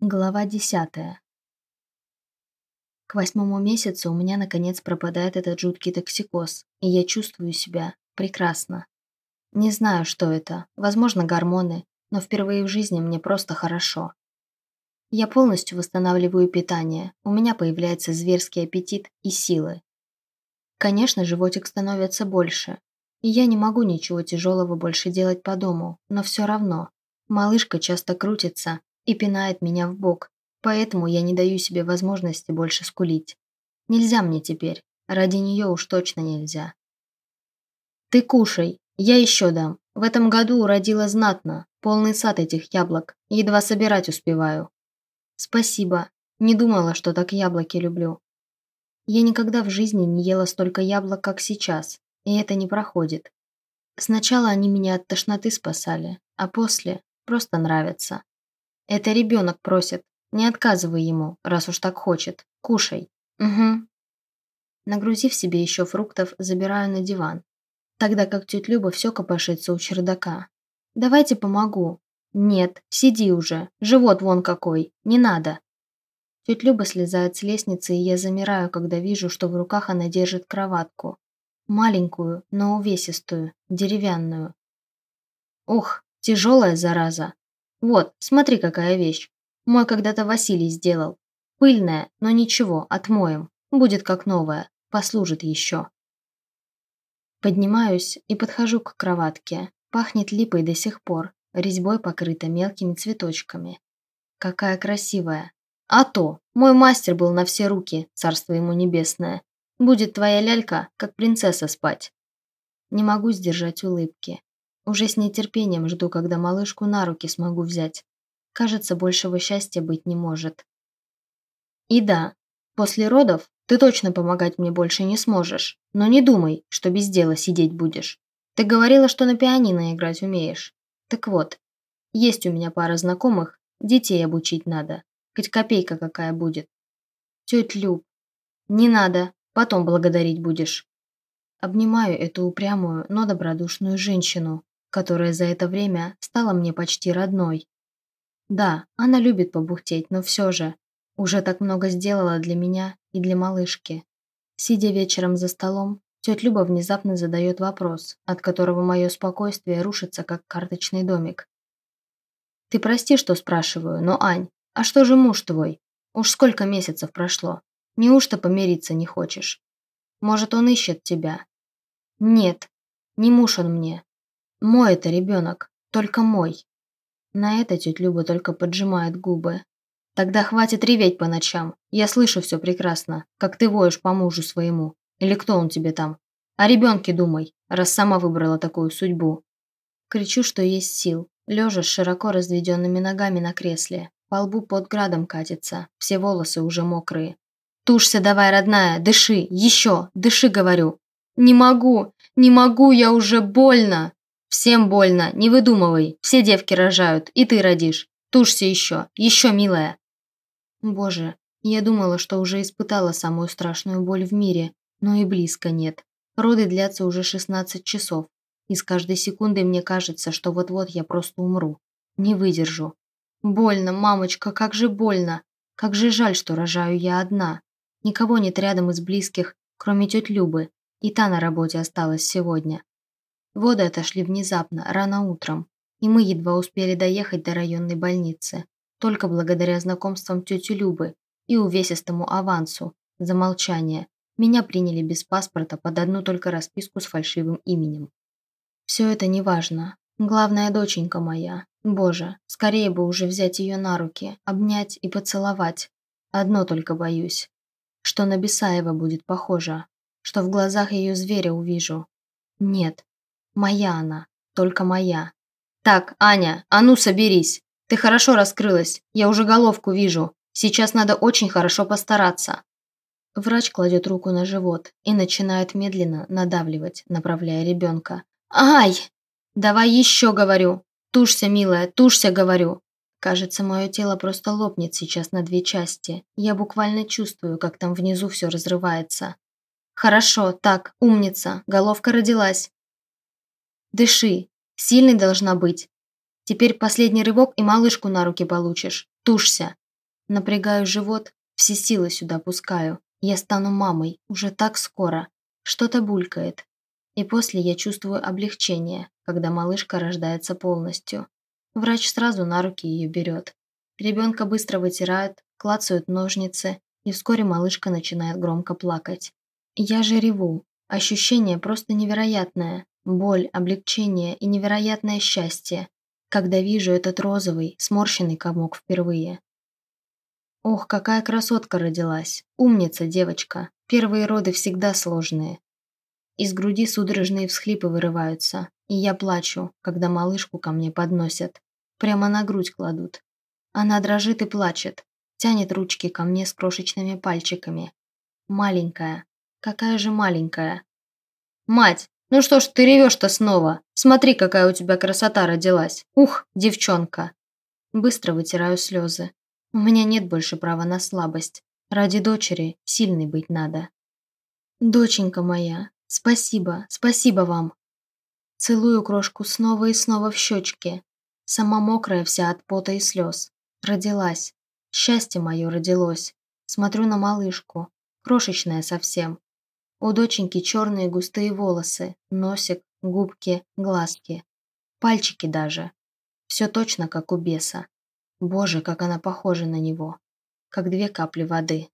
Глава десятая. К восьмому месяцу у меня наконец пропадает этот жуткий токсикоз, и я чувствую себя прекрасно. Не знаю, что это, возможно, гормоны, но впервые в жизни мне просто хорошо. Я полностью восстанавливаю питание, у меня появляется зверский аппетит и силы. Конечно, животик становится больше, и я не могу ничего тяжелого больше делать по дому, но все равно. Малышка часто крутится, и пинает меня в бок, поэтому я не даю себе возможности больше скулить. Нельзя мне теперь, ради нее уж точно нельзя. Ты кушай, я еще дам. В этом году уродила знатно, полный сад этих яблок, едва собирать успеваю. Спасибо, не думала, что так яблоки люблю. Я никогда в жизни не ела столько яблок, как сейчас, и это не проходит. Сначала они меня от тошноты спасали, а после просто нравятся. Это ребенок просит. Не отказывай ему, раз уж так хочет. Кушай. Угу. Нагрузив себе еще фруктов, забираю на диван. Тогда как тетя Люба все копошится у чердака. Давайте помогу. Нет, сиди уже. Живот вон какой. Не надо. Тетя Люба слезает с лестницы, и я замираю, когда вижу, что в руках она держит кроватку. Маленькую, но увесистую, деревянную. Ух, тяжелая зараза. Вот, смотри, какая вещь. Мой когда-то Василий сделал. Пыльная, но ничего, отмоем. Будет как новая, послужит еще. Поднимаюсь и подхожу к кроватке. Пахнет липой до сих пор, резьбой покрыта мелкими цветочками. Какая красивая. А то, мой мастер был на все руки, царство ему небесное. Будет твоя лялька, как принцесса спать. Не могу сдержать улыбки. Уже с нетерпением жду, когда малышку на руки смогу взять. Кажется, большего счастья быть не может. И да, после родов ты точно помогать мне больше не сможешь, но не думай, что без дела сидеть будешь. Ты говорила, что на пианино играть умеешь. Так вот, есть у меня пара знакомых, детей обучить надо, хоть копейка какая будет. Тетя Люб, не надо, потом благодарить будешь. Обнимаю эту упрямую, но добродушную женщину, которая за это время стала мне почти родной. Да, она любит побухтеть, но все же, уже так много сделала для меня и для малышки. Сидя вечером за столом, тетя Люба внезапно задает вопрос, от которого мое спокойствие рушится, как карточный домик. «Ты прости, что спрашиваю, но, Ань, а что же муж твой? Уж сколько месяцев прошло? Неужто помириться не хочешь? Может, он ищет тебя?» «Нет, не муж он мне, мой это ребенок, только мой. На это тетя Люба только поджимает губы. Тогда хватит реветь по ночам. Я слышу все прекрасно, как ты воешь по мужу своему. Или кто он тебе там? О ребенке думай, раз сама выбрала такую судьбу. Кричу, что есть сил, лежа с широко разведенными ногами на кресле. По лбу под градом катится, все волосы уже мокрые. «Тушься давай, родная, дыши, еще, дыши, говорю!» «Не могу, не могу, я уже больно!» «Всем больно, не выдумывай. Все девки рожают, и ты родишь. Тушься еще, еще, милая». Боже, я думала, что уже испытала самую страшную боль в мире, но и близко нет. Роды длятся уже 16 часов, и с каждой секундой мне кажется, что вот-вот я просто умру. Не выдержу. Больно, мамочка, как же больно. Как же жаль, что рожаю я одна. Никого нет рядом из близких, кроме тети Любы, и та на работе осталась сегодня. Воды отошли внезапно, рано утром, и мы едва успели доехать до районной больницы, только благодаря знакомствам тети Любы и увесистому авансу за молчание. Меня приняли без паспорта под одну только расписку с фальшивым именем. Все это не важно. Главная доченька моя. Боже, скорее бы уже взять ее на руки, обнять и поцеловать. Одно только боюсь. Что на Бесаева будет похоже. Что в глазах ее зверя увижу. Нет, Моя она, только моя. Так, Аня, а ну соберись. Ты хорошо раскрылась, я уже головку вижу. Сейчас надо очень хорошо постараться. Врач кладет руку на живот и начинает медленно надавливать, направляя ребенка. «Ай! Давай еще, говорю! Тушься, милая, тушься, говорю!» Кажется, мое тело просто лопнет сейчас на две части. Я буквально чувствую, как там внизу все разрывается. «Хорошо, так, умница, головка родилась. Дыши. Сильной должна быть. Теперь последний рывок и малышку на руки получишь. Тушься. Напрягаю живот, все силы сюда пускаю. Я стану мамой, уже так скоро. Что-то булькает. И после я чувствую облегчение, когда малышка рождается полностью. Врач сразу на руки ее берет. Ребенка быстро вытирают, клацают ножницы, и вскоре малышка начинает громко плакать. Я же реву. Ощущение просто невероятное. Боль, облегчение и невероятное счастье, когда вижу этот розовый, сморщенный комок впервые. Ох, какая красотка родилась. Умница девочка. Первые роды всегда сложные. Из груди судорожные всхлипы вырываются, и я плачу, когда малышку ко мне подносят. Прямо на грудь кладут. Она дрожит и плачет, тянет ручки ко мне с крошечными пальчиками. Маленькая. Какая же маленькая. «Мать, «Ну что ж ты ревешь-то снова? Смотри, какая у тебя красота родилась! Ух, девчонка!» Быстро вытираю слезы. У меня нет больше права на слабость. Ради дочери сильной быть надо. «Доченька моя, спасибо, спасибо вам!» Целую крошку снова и снова в щечки. Сама мокрая вся от пота и слез. Родилась. Счастье мое родилось. Смотрю на малышку. Крошечная совсем. У доченьки черные густые волосы, носик, губки, глазки. Пальчики даже. Все точно, как у беса. Боже, как она похожа на него. Как две капли воды.